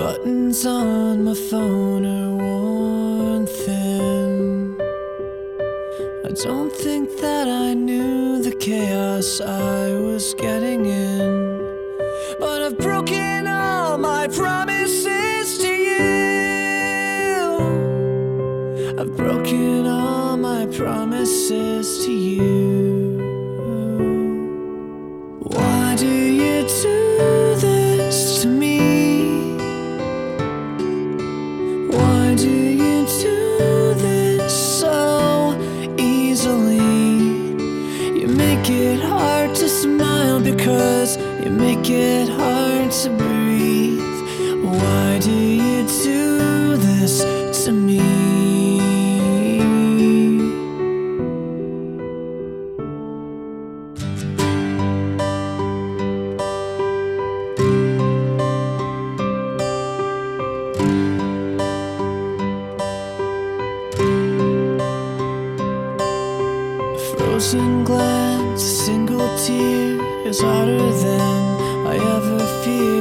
buttons on my phone are worn thin. I don't think that I knew the chaos I was getting in. Why do you do this so easily? You make it hard to smile because you make it hard to breathe. Why do you do frozen glance, a single tear is harder than I ever feared,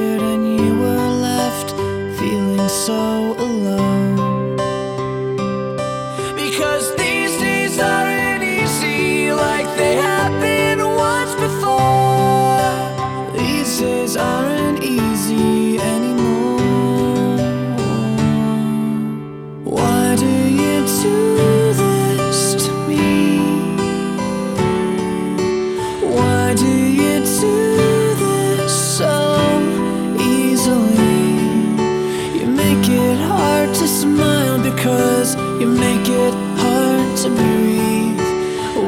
it hard to breathe.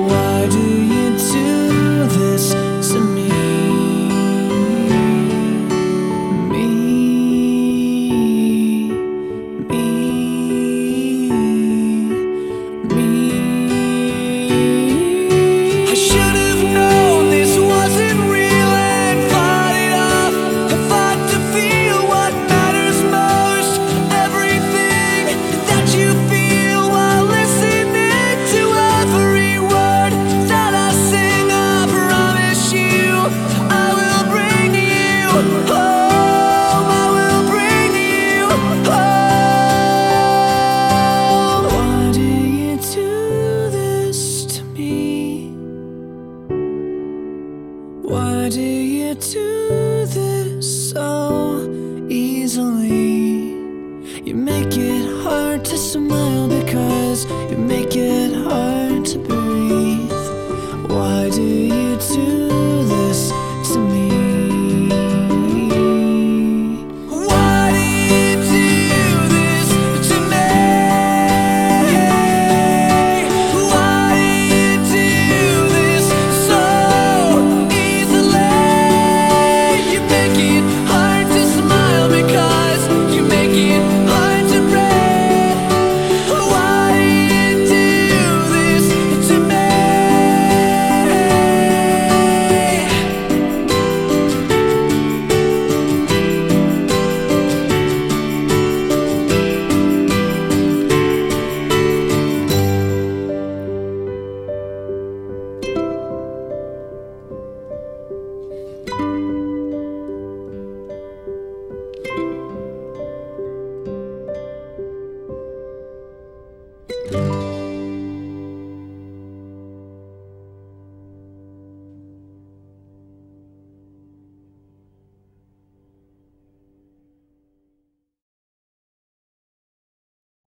Why do you do this do you do this so easily? You make it hard to smile because you make it hard to breathe. Why do you do